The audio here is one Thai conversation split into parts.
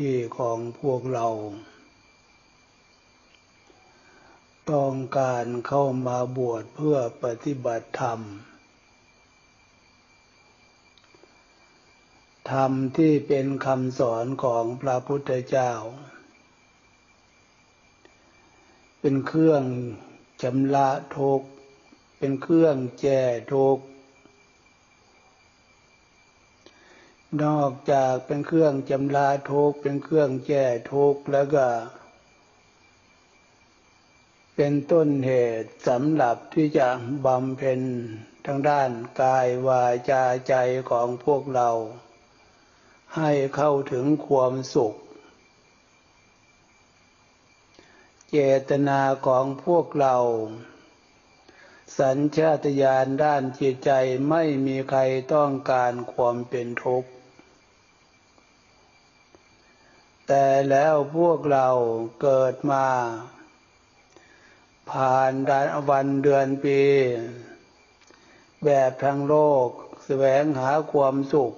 ที่ของพวกเรา ต้องการเข้ามาบวชเพื่อปฏิบัติธรรม ธรรมที่เป็นคำสอนของพระพุทธเจ้า เป็นเครื่องชำระทุกข์เป็นเครื่องแก้ทุกข์ นอกจากเป็นเครื่องจำลาทุกเป็นเครื่องแก้ทุกแล้วก็ เป็นต้นเหตุสำหรับที่จะบำเพ็ญทางด้านกายวาจาใจของพวกเรา ให้เข้าถึงความสุข เจตนาของพวกเรา สัญชาตญาณด้านจิตใจไม่มีใครต้องการความเป็นทุกข์ แต่แล้วพวกเราเกิดมา ผ่านดานวันเดือนปี แบบทางโลกแสวงหาความสุข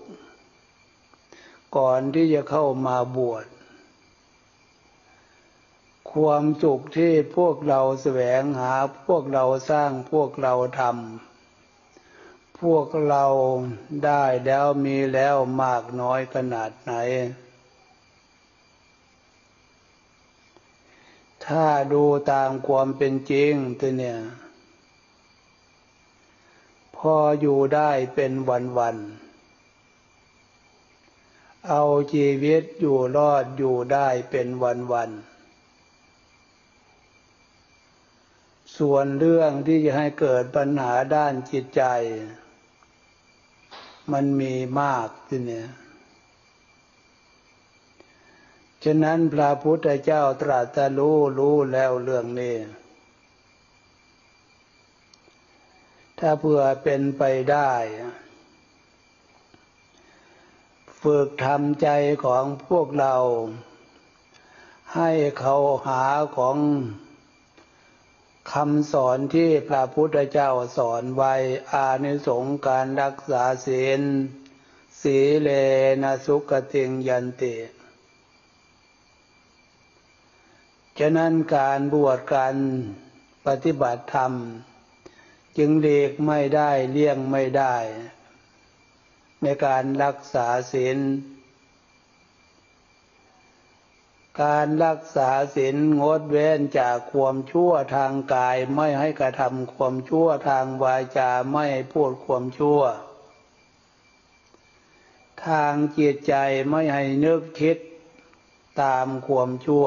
ก่อนที่จะเข้ามาบวช ความสุขที่พวกเราแสวงหาพวกเราสร้างพวกเราทำพวกเราได้แล้วมีแล้วมากน้อยขนาดไหน ถ้าดูตามความเป็นจริงตัวเนี่ย พออยู่ได้เป็นวันๆเอาชีวิตอยู่รอดอยู่ได้เป็นวันๆส่วนเรื่องที่จะให้เกิดปัญหาด้านจิตใจ มันมีมากทีเนี่ย ฉะนั้นพระพุทธเจ้าตรัสรู้รู้แล้วเรื่องนี้ ถ้าเพื่อเป็นไปได้ ฝึกทำใจของพวกเรา ให้เขาหาของคำสอนที่พระพุทธเจ้าสอนไว้อานิสงส์การรักษาศีล สีเลนะสุกติงยันติ ฉะนั้นการบวชการปฏิบัติธรรม จึงเลีกไม่ได้เลี่ยงไม่ได้ ในการรักษาศีลการรักษาศีลงดเว้นจากความชั่วทางกายไม่ให้กระทำความชั่วทางวาจาไม่ให้พูดความชั่ว ทางจิตใจไม่ให้นึกคิดตามความชั่ว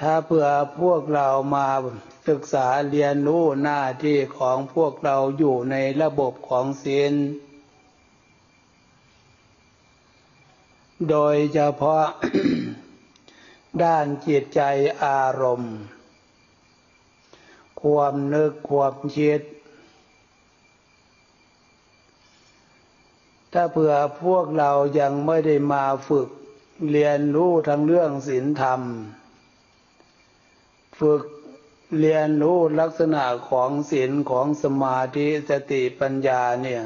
ถ้าเผื่อพวกเรามาศึกษาเรียนรู้หน้าที่ของพวกเราอยู่ในระบบของศีล โดยเฉพาะด้านจิตใจอารมณ์ ความนึกความคิด ถ้าเผื่อพวกเรายังไม่ได้มาฝึกเรียนรู้ทั้งเรื่องศีลธรรม ฝึกเรียนรู้ลักษณะของศีลของสมาธิสติปัญญาเนี่ย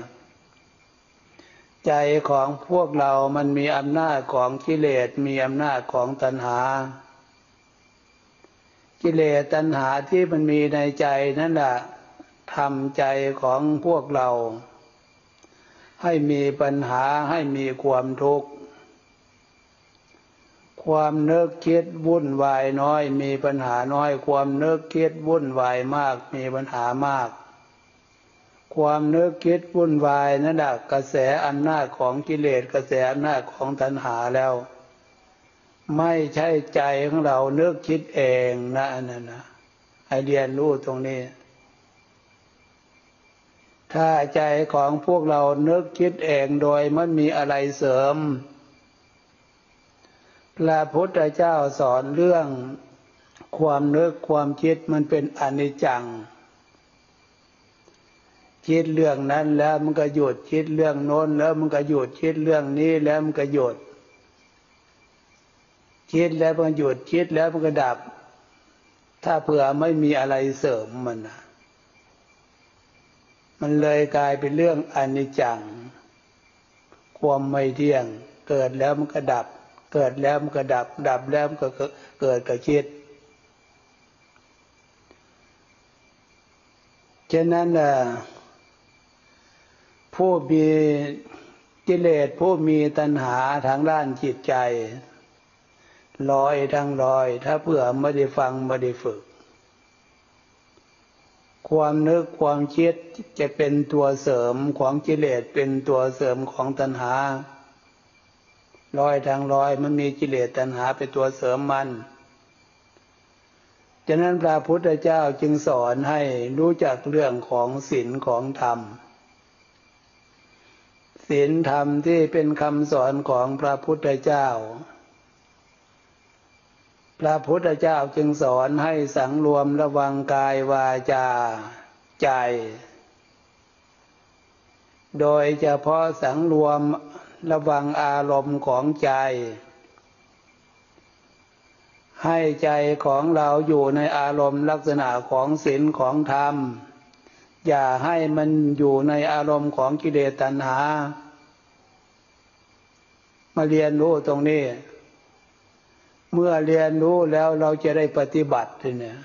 ใจของพวกเรามันมีอำนาจของกิเลสมีอำนาจของตัณหา กิเลสตัณหาที่มันมีในใจนั่นแหละทำใจของพวกเรา ให้มีปัญหาให้มีความทุกข์ ความเนึกคิดวุ่นวายน้อย มีปัญหาน้อย ความเนึกคิดวุ่นวายมาก มีปัญหามาก ความเนึกคิดวุ่นวายนั่นแหะกระแสอำนาจของกิเลสกระแสอำนาจของตัณหาแล้ว ไม่ใช่ใจของเราเนึกคิดเองนะนั่นนะให้เรียนรู้ตรงนี้ ถ้าใจของพวกเราเนึกคิดเองโดยมันมีอะไรเสริม พระพุทธเจ้าสอนเรื่องความนึกความคิดมันเป็นอนิจจัง คิดเรื่องนั้นแล้วมันก็หยุดคิดเรื่องโน้นแล้วมันก็หยุดคิดเรื่องนี้แล้วมันก็หยุด คิดแล้วมันหยุดคิดแล้วมันก็ดับ ถ้าเผื่อไม่มีอะไรเสริมมันนะมันเลยกลายเป็นเรื่องอนิจจัง ความไม่เที่ยง เกิดแล้วมันก็ดับ เกิดแล้วมันก็ดับ ดับแล้วมันก็เกิดกับคิดฉะนั้นผู้มีกิเลสผู้มีตัณหาทางด้านจิตใจลอยทั้งลอย ถ้าเผื่อไม่ได้ฟังไม่ได้ฝึก ความนึกความคิดจะเป็นตัวเสริมของกิเลสเป็นตัวเสริมของตัณหา ลอยทางลอยมันมีกิเลสตัณหาเป็นตัวเสริมมันฉะนั้นพระพุทธเจ้าจึงสอนให้รู้จักเรื่องของศีลของธรรมศีลธรรมที่เป็นคำสอนของพระพุทธเจ้า พระพุทธเจ้าจึงสอนให้สังรวมระวังกายวาจาใจ โดยเฉพาะสังรวม ระวังอารมณ์ของใจ ให้ใจของเราอยู่ในอารมณ์ลักษณะของศีลของธรรม อย่าให้มันอยู่ในอารมณ์ของกิเลสตัณหา มาเรียนรู้ตรงนี้ เมื่อเรียนรู้แล้วเราจะได้ปฏิบัติเนี่ย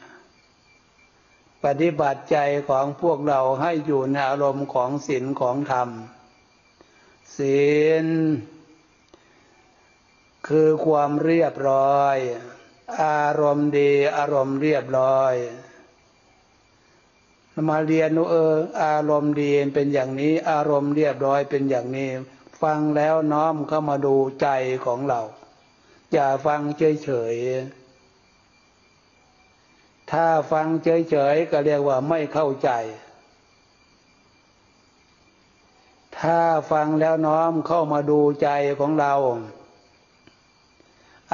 ปฏิบัติใจของพวกเราให้อยู่ในอารมณ์ของศีลของธรรม ศีล คือความเรียบร้อย อารมณ์ดีอารมณ์เรียบร้อยมาเรียนเอออารมณ์ดีเป็นอย่างนี้ อารมณ์เรียบร้อยเป็นอย่างนี้ ฟังแล้วน้อมเข้ามาดูใจของเรา อย่าฟังเฉยๆถ้าฟังเฉยๆก็เรียกว่าไม่เข้าใจ ถ้าฟังแล้วน้อมเข้ามาดูใจของเรา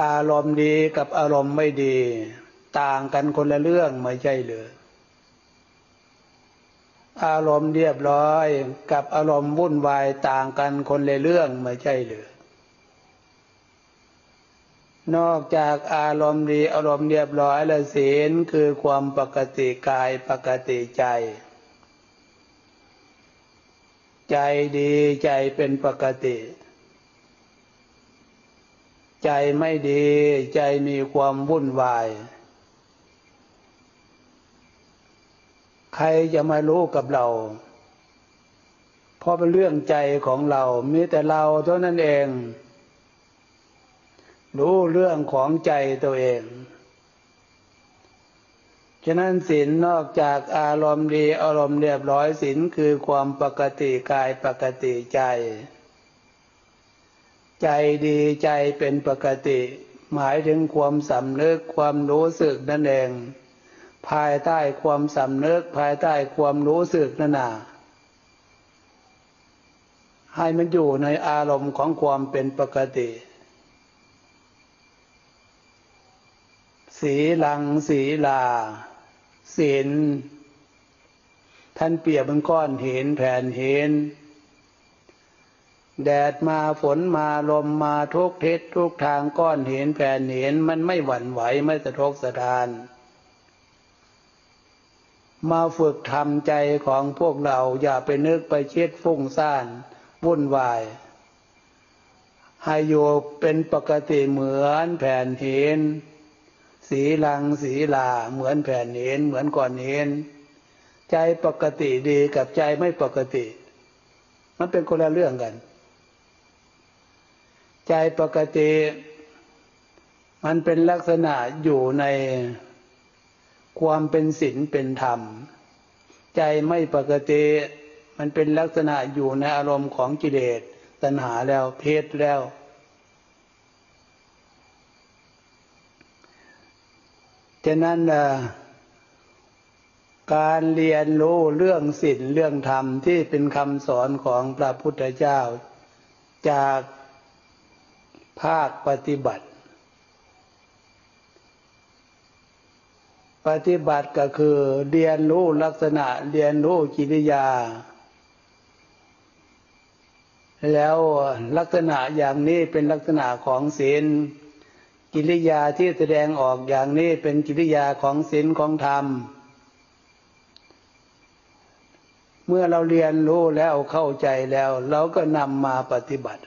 อารมณ์ดีกับอารมณ์ไม่ดี ต่างกันคนละเรื่องไม่ใช่หรืออารมณ์เรียบร้อยกับอารมณ์วุ่นวายต่างกันคนละเรื่องไม่ใช่หรือนอกจากอารมณ์ดีอารมณ์เรียบร้อยและศีลคือความปกติกายปกติใจ ใจดีใจเป็นปกติ ใจไม่ดีใจมีความวุ่นวาย ใครจะมารู้กับเรา เพราะเป็นเรื่องใจของเรา มีแต่เราเท่านั้นเอง รู้เรื่องของใจตัวเอง ฉะนั้นศีลนอกจากอารมณ์ดีอารมณ์เรียบร้อยศีลคือความปกติกายปกติใจ ใจดีใจเป็นปกติ หมายถึงความสำนึกความรู้สึกนั่นเอง ภายใต้ความสำนึกภายใต้ความรู้สึกนั่นน่ะให้มันอยู่ในอารมณ์ของความเป็นปกติสีลังสีลา ศีลท่านเปรียบเป็นก้อนเห็นแผ่นเห็นแดดมาฝนมาลมมาทุกทิศทุกทางก้อนเห็นแผ่นเห็นมันไม่หวั่นไหวไม่สะทกสะทาน มาฝึกทำใจของพวกเราอย่าไปนึกไปเช็ดฟุ้งซ่านวุ่นวายให้อยู่เป็นปกติเหมือนแผ่นเห็น สีลังสีลาเหมือนแผ่นเห็นเหมือนก่อนเห็นใจปกติดีกับใจไม่ปกติ มันเป็นคนละเรื่องกัน ใจปกติ มันเป็นลักษณะอยู่ในความเป็นศีลเป็นธรรม ใจไม่ปกติ มันเป็นลักษณะอยู่ในอารมณ์ของกิเลสตัณหาแล้วเพศแล้ว ฉะนั้นการเรียนรู้เรื่องศีลเรื่องธรรมที่เป็นคำสอนของพระพุทธเจ้า จากภาคปฏิบัติ ปฏิบัติก็คือเรียนรู้ลักษณะเรียนรู้กิริยา แล้วลักษณะอย่างนี้เป็นลักษณะของศีล กิริยาที่แสดงออกอย่างนี้เป็นกิริยาของศีลของธรรม เมื่อเราเรียนรู้แล้วเข้าใจแล้ว เราก็นำมาปฏิบัติ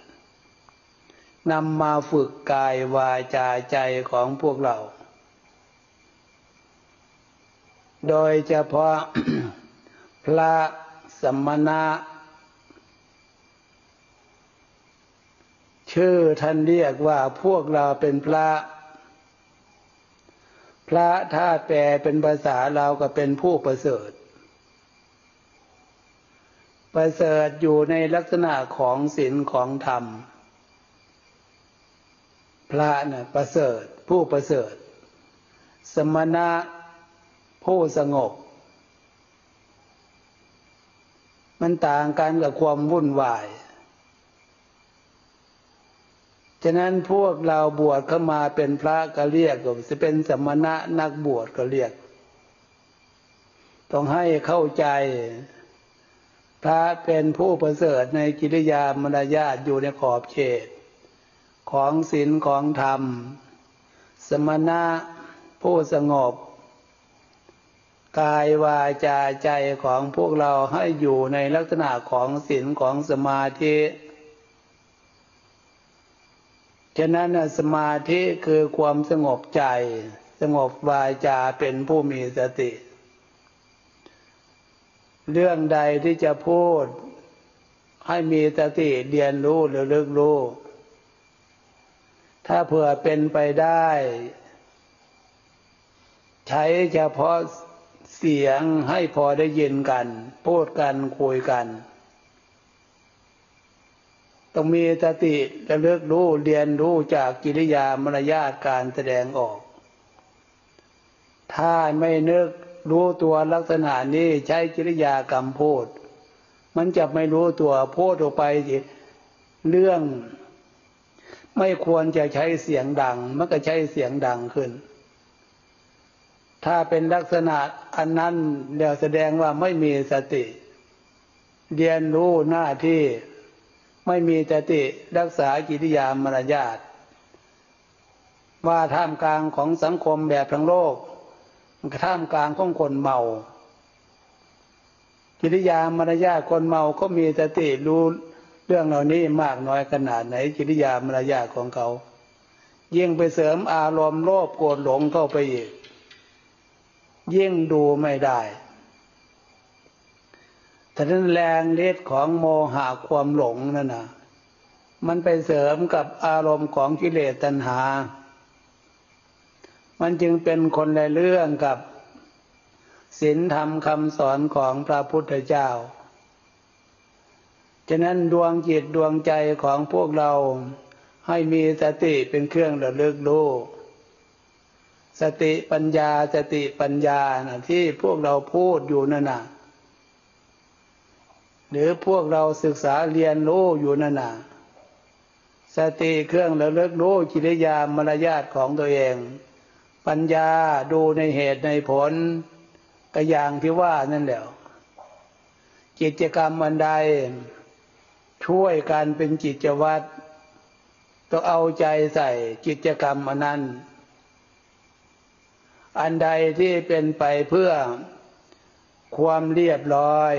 นำมาฝึกกายวาจาใจของพวกเรา โดยเฉพาะพระสมณะ ชื่อท่านเรียกว่าพวกเราเป็นพระ พระถ้าแปลเป็นภาษาเราก็เป็นผู้ประเสริฐ ประเสริฐอยู่ในลักษณะของศีลของธรรม พระนะ่ะประเสริฐ ผู้ประเสริฐ สมณะผู้สงบ มันต่างกันกับความวุ่นวาย ฉะนั้นพวกเราบวชเข้ามาเป็นพระก็เรียกจะเป็นสมณะนักบวชก็เรียก ต้องให้เข้าใจ พระเป็นผู้ประเสริฐในกิริยามารยาทอยู่ในขอบเขต ของศีลของธรรม สมณะผู้สงบ กายวาจาใจของพวกเราให้อยู่ในลักษณะของศีลของสมาธิ ฉะนั้นสมาธิคือความสงบใจ สงบวาจาเป็นผู้มีสติ เรื่องใดที่จะพูด ให้มีสติเรียนรู้หรือลึกรู้ ถ้าเผื่อเป็นไปได้ ใช้เฉพาะเสียงให้พอได้ยินกัน พูดกันคุยกัน ต้องมีสติระลึกรู้เรียนรู้จากกิริยามารยาทการแสดงออก ถ้าไม่นึกรู้ตัวลักษณะนี้ใช้กิริยากรรมพูด มันจะไม่รู้ตัวพูดออกไปเรื่อง ไม่ควรจะใช้เสียงดัง มันก็ใช้เสียงดังขึ้น ถ้าเป็นลักษณะอันนั้นเดี๋ยวแสดงว่าไม่มีสติ เรียนรู้หน้าที่ ไม่มีสติรักษากิริยามารยาทว่าท่ามกลางของสังคมแบบทั้งโลกท่ามกลางของคนเมา กิริยามารยาทคนเมาก็มีสติรู้เรื่องเหล่านี้มากน้อยขนาดไหน กิริยามารยาทของเขายิ่งไปเสริมอารมณ์โลภโกรธหลงเข้าไปอีกยิ่งดูไม่ได้ แต่นั้นแรงฤทธิ์ของโมหะความหลงนั่นนะมันไปเสริมกับอารมณ์ของกิเลสตัณหา มันจึงเป็นคนละเรื่องกับศีลธรรมคำสอนของพระพุทธเจ้า ฉะนั้นดวงจิตดวงใจของพวกเราให้มีสติเป็นเครื่องระลึกรู้สติปัญญาสติปัญญานะที่พวกเราพูดอยู่นั่นน่ะ หรือพวกเราศึกษาเรียนรู้อยู่นั่นนะสติเครื่องระลึกรู้จิริยามารยาทของตัวเอง ปัญญาดูในเหตุในผลก็อย่างที่ว่านั่นแหละกิจกรรมอันใด ช่วยการเป็นจิตวัตรต้องเอาใจใส่กิจกรรมอันนั้น อันใดที่เป็นไปเพื่อความเรียบร้อย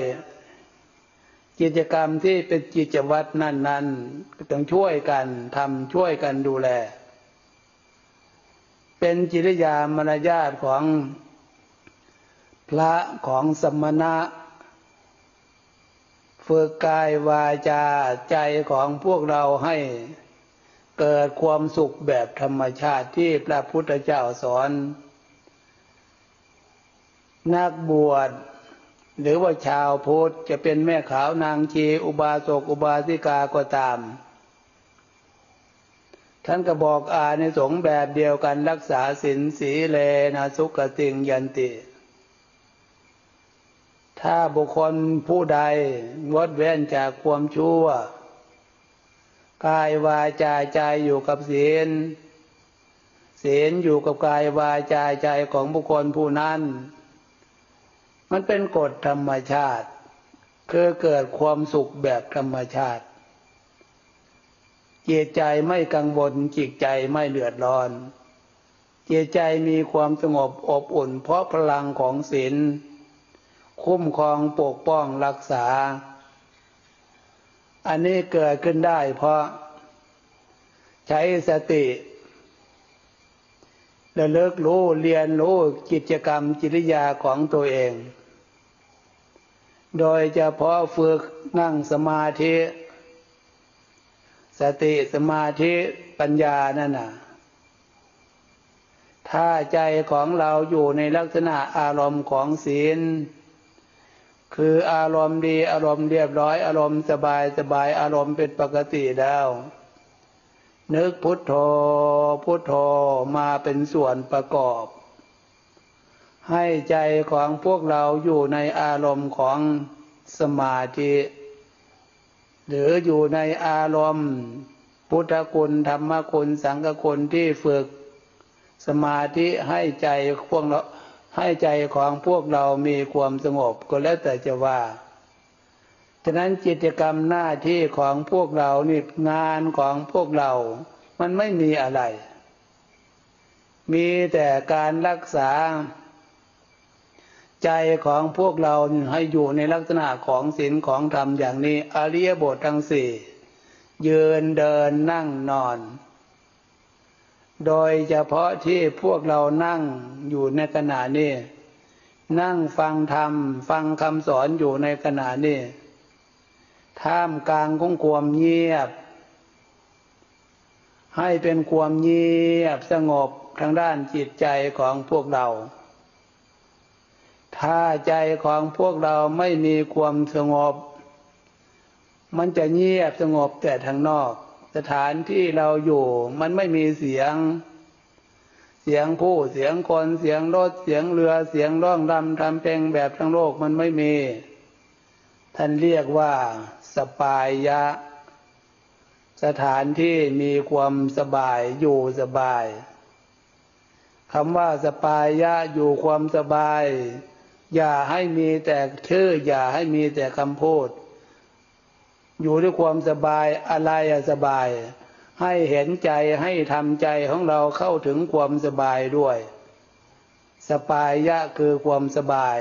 กิจกรรมที่เป็นกิจวัตรนั้น ๆ ต้องช่วยกันทำช่วยกันดูแล เป็นจิริยามารยาทของพระของสมณะฝึกกายวาจาใจของพวกเราให้เกิดความสุขแบบธรรมชาติที่พระพุทธเจ้าสอน นักบวช หรือว่าชาวพุทธจะเป็นแม่ขาวนางชีอุบาสกอุบาสิกาก็ตาม ท่านก็บอกอาในสงแบบเดียวกันรักษาศีลสีเลนะสุขติงยันติ ถ้าบุคคลผู้ใดงดเว้นจากความชั่ว กายวาจาใจอยู่กับศีลศีลอยู่กับกายวาจาใจของบุคคลผู้นั้น มันเป็นกฎธรรมชาติ คือเกิดความสุขแบบธรรมชาติจิตใจไม่กังวลจิตใจไม่เดือดร้อนจิตใจมีความสงบอบอุ่น เพราะพลังของศีลคุ้มครองปกป้องรักษา อันนี้เกิดขึ้นได้เพราะใช้สติระลึกรู้เรียนรู้กิจกรรมจิริยาของตัวเอง โดยเฉพาะฝึกนั่งสมาธิ สติสมาธิปัญญานั่นน่ะ ถ้าใจของเราอยู่ในลักษณะอารมณ์ของศีล คืออารมณ์ดีอารมณ์เรียบร้อยอารมณ์สบายสบายอารมณ์เป็นปกติแล้ว นึกพุทโธพุทโธมาเป็นส่วนประกอบ ให้ใจของพวกเราอยู่ในอารมณ์ของสมาธิ หรืออยู่ในอารมณ์พุทธคุณธรรมคุณสังฆคุณที่ฝึก สมาธิให้ใจพวกเราให้ใจของพวกเรามีความสงบก็แล้วแต่จะว่า ฉะนั้นกิจกรรมหน้าที่ของพวกเรานี่งานของพวกเรา มันไม่มีอะไร มีแต่การรักษา ใจของพวกเราให้อยู่ในลักษณะของศีลของธรรมอย่างนี้อริยบททั้งสี่ยืนเดินนั่งนอน โดยเฉพาะที่พวกเรานั่งอยู่ในขณะนี้ นั่งฟังธรรม ฟังคำสอนอยู่ในขณะนี้ ท่ามกลางของความเงียบ ให้เป็นความเงียบสงบทางด้านจิตใจของพวกเรา ถ้าใจของพวกเราไม่มีความสงบ มันจะเงียบสงบแต่ทางนอก สถานที่เราอยู่ มันไม่มีเสียง เสียงผู้เสียงคนเสียงรถเสียงเรือเสียงร้องรำทำเพลงแบบทั้งโลกมันไม่มี ท่านเรียกว่าสปายะ สถานที่มีความสบายอยู่สบายคำว่าสปายะอยู่ความสบาย อย่าให้มีแต่ชื่ออย่าให้มีแต่คำพูด อยู่ด้วยความสบายอะไรสบาย ให้เห็นใจให้ทำใจของเราเข้าถึงความสบายด้วย สปายะคือความสบาย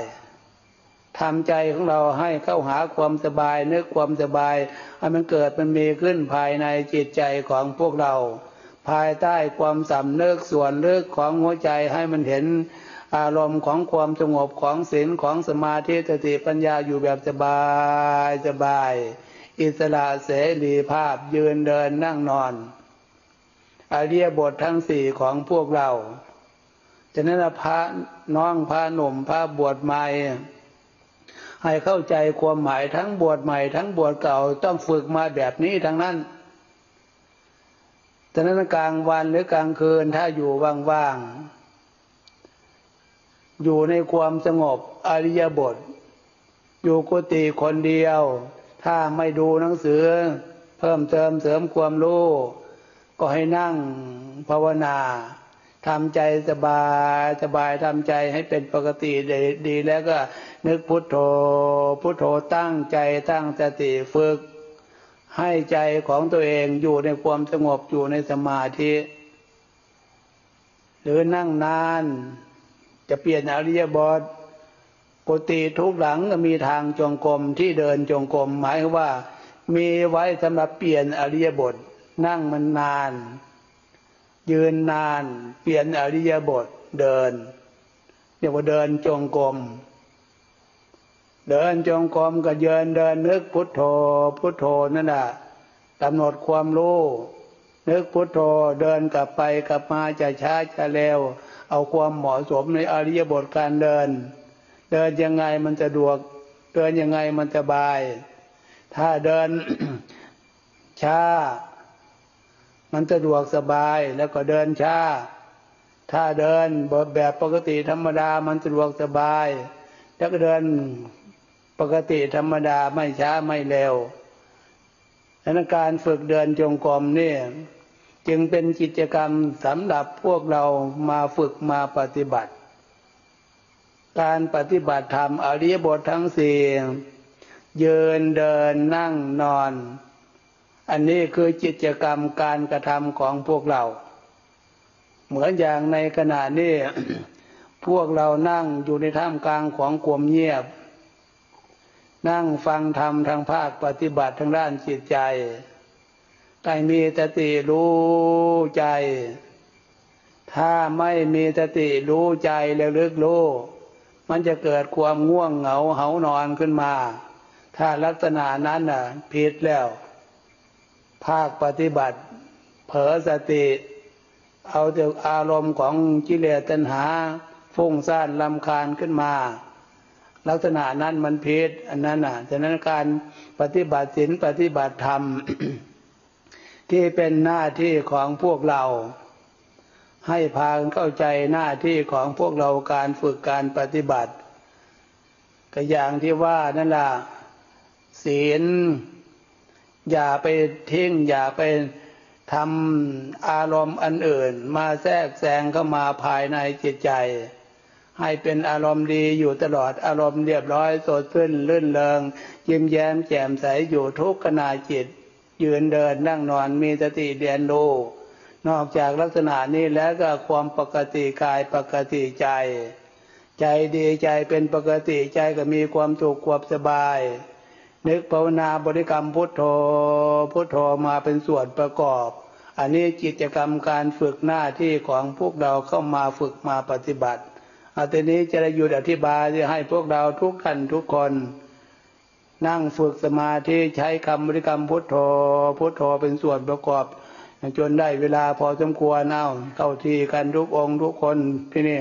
ทำใจของเราให้เข้าหาความสบายนึกความสบายให้มันเกิดมันมีขึ้นภายในจิตใจของพวกเรา ภายใต้ความสำเนึกส่วนเลึกของหัวใจให้มันเห็น อารมณ์ของความสงบของศีลของสมาธิสติปัญญาอยู่แบบสบายสบาย อิสระเสรีภาพยืนเดินนั่งนอนอริยบททั้งสี่ของพวกเราฉะนั้นพระน้องพระหนุ่มพระบวชใหม่ให้เข้าใจความหมายทั้งบวชใหม่ทั้งบวชเก่าต้องฝึกมาแบบนี้ทั้งนั้นฉะนั้นกลางวันหรือกลางคืนถ้าอยู่ว่างๆ อยู่ในความสงบอริยบท อยู่กุฏิคนเดียว ถ้าไม่ดูหนังสือ เพิ่มเติมเสริมความรู้ ก็ให้นั่งภาวนาทำใจสบายสบายทำใจให้เป็นปกติดีแล้วก็นึกพุทโธ พุทโธตั้งใจตั้งสติฝึก ให้ใจของตัวเองอยู่ในความสงบอยู่ในสมาธิ หรือนั่งนาน จะเปลี่ยนอริยบทกุฏิทุกหลังมีทางจงกรมที่เดินจงกรมหมายว่า มีไว้สำหรับเปลี่ยนอริยบท นั่งมันนาน ยืนนาน เปลี่ยนอริยบทเดินเรียกว่าเดินจงกรมเดินจงกรมก็เยินเดินนึกพุทโธ พุทโธนั่นแหละกำหนดความรู้นึกพุทโธเดินกลับไปกลับมาจะช้าจะเร็ว เอาความเหมาะสมในอริยบทการเดิน เดินยังไงมันจะดวก เดินยังไงมันจะบาย ถ้าเดินช้า มันจะดวกสบายแล้วก็เดินช้า ถ้าเดินแบบปกติธรรมดามันสะดวกสบายแล้วก็เดินปกติธรรมดาไม่ช้าไม่เร็วดังการฝึกเดินจงกรมเนี่ย จึงเป็นกิจกรรมสำหรับพวกเรามาฝึกมาปฏิบัติ การปฏิบัติธรรมอริยบททั้งสี่ยืนเดินนั่งนอน อันนี้คือกิจกรรมการกระทำของพวกเรา เหมือนอย่างในขณะนี้ พวกเรานั่งอยู่ในท่ามกลางของความเงียบ นั่งฟังธรรมทางภาคปฏิบัติทางด้านจิตใจ ใครมีสติรู้ใจ ถ้าไม่มีสติรู้ใจแล้วลึกรู้ มันจะเกิดความง่วงเหงาเหานอนขึ้นมา ถ้าลักษณะนั้นน่ะผิดแล้ว ภาคปฏิบัติ เผลอสติ เอาแต่อารมณ์ของกิเลสตัณหาฟุ้งซ่านลำคาญขึ้นมา ลักษณะนั้นมันผิดอันนั้นน่ะฉะนั้นการปฏิบัติศีลปฏิบัติธรรม ที่เป็นหน้าที่ของพวกเรา ให้พาเข้าใจหน้าที่ของพวกเราการฝึกการปฏิบัติ ก็อย่างที่ว่านั่นล่ะศีลอย่าไปทิ้งอย่าไปทำอารมณ์อันอื่น มาแทรกแซงเข้ามาภายในจิตใจ ให้เป็นอารมณ์ดีอยู่ตลอดอารมณ์เรียบร้อยสดชื่นลื่นเริงยิ้มแย้มแจ่มใสอยู่ทุกขณะจิต ยืนเดินนั่งนอนมีสติเรียนรู้นอกจากลักษณะนี้แล้วก็ความปกติกายปกติใจ ใจดีใจเป็นปกติใจก็มีความสุขความสบาย นึกภาวนาบริกรรมพุทโธพุทโธมาเป็นส่วนประกอบ อันนี้กิจกรรมการฝึกหน้าที่ของพวกเราเข้ามาฝึกมาปฏิบัติอาทีนี้จะได้หยุดอธิบายจะให้พวกเราทุกท่านทุกคน นั่งฝึกสมาธิใช้คำบริกรรมพุทโธพุทโธเป็นส่วนประกอบ จนได้เวลาพอสมควรเอาเข้าที่กันทุกองทุกคนที่นี่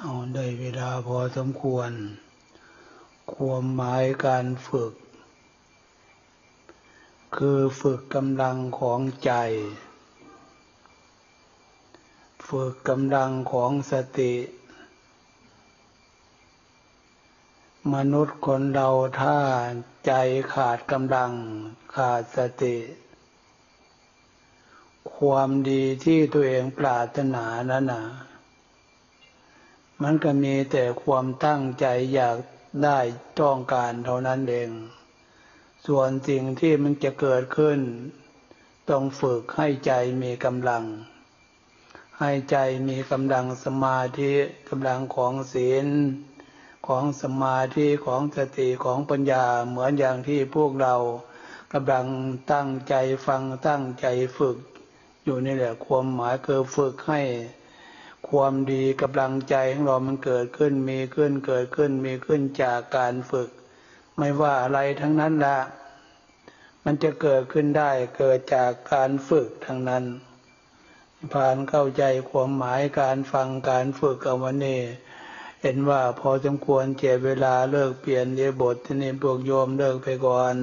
เอาได้เวลาพอสมควร ความหมายการฝึก คือฝึกกำลังของใจ ฝึกกำลังของสติ มนุษย์คนเราถ้าใจขาดกำลังขาดสติ ความดีที่ตัวเองปรารถนานั้นนะมันก็มีแต่ความตั้งใจอยากได้ต้องการเท่านั้นเอง ส่วนสิ่งที่มันจะเกิดขึ้น ต้องฝึกให้ใจมีกำลัง ให้ใจมีกำลังสมาธิกำลังของศีล ของสมาธิของสติของปัญญาเหมือนอย่างที่พวกเรากำลังตั้งใจฟังตั้งใจฝึก อยู่นี่แหละความหมายคือฝึกให้ความดีกำลังใจของเรามันเกิดขึ้นมีขึ้นเกิดขึ้นมีขึ้นจากการฝึก ไม่ว่าอะไรทั้งนั้นละมันจะเกิดขึ้นได้เกิดจากการฝึกทั้งนั้น ผ่านเข้าใจความหมายการฟังการฝึกเอาวันนี้เห็นว่าพอสมควรเจ็บเวลาเลิกเปลี่ยนเรียบทที่นี่พวกโยมเลิกไปก่อน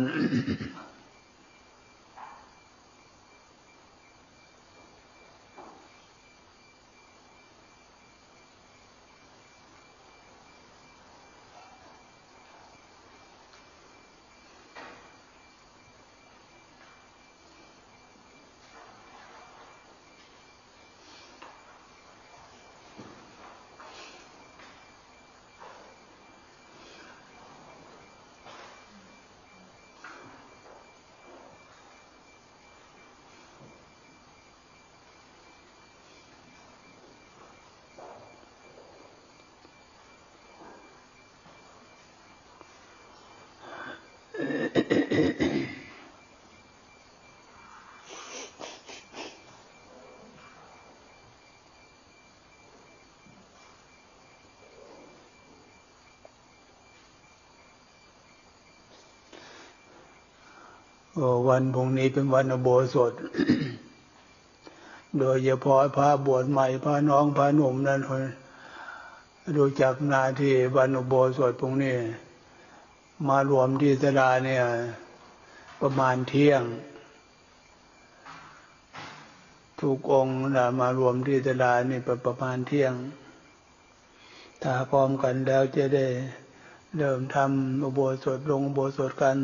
วันพรุ่งนี้เป็นวันอโบสถ โดยเฉพาะพระบวชใหม่พระน้องพระหนุ่มนั่นคนรู้จักนาที่วันอโบสถพรุ่งนี้ มารวมที่สดาเนี่ย ประมาณเที่ยง ทุกองค์นะมารวมที่สดานี่ประมาณเที่ยง ถ้าพร้อมกันแล้วจะได้เริ่มทำอุโบสถลงอุโบสถกัน